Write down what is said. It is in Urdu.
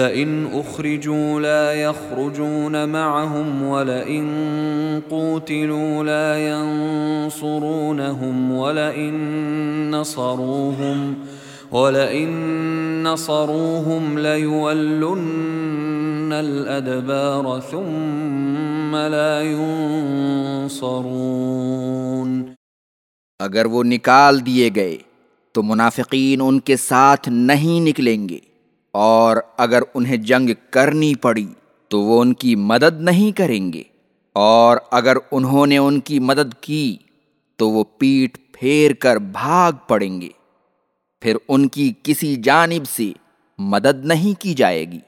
لئن اخرجوا لا يخرجون معهم ولئن قوتلوا لا ينصرونهم ولئن نصروهم ولئن نصروهم ليولن الادبار ثم لا ينصرون اگر وہ نکال دیے گئے تو منافقین ان کے ساتھ نہیں نکلیں گے۔ اور اگر انہیں جنگ کرنی پڑی تو وہ ان کی مدد نہیں کریں گے، اور اگر انہوں نے ان کی مدد کی تو وہ پیٹ پھیر کر بھاگ پڑیں گے۔ پھر ان کی کسی جانب سے مدد نہیں کی جائے گی۔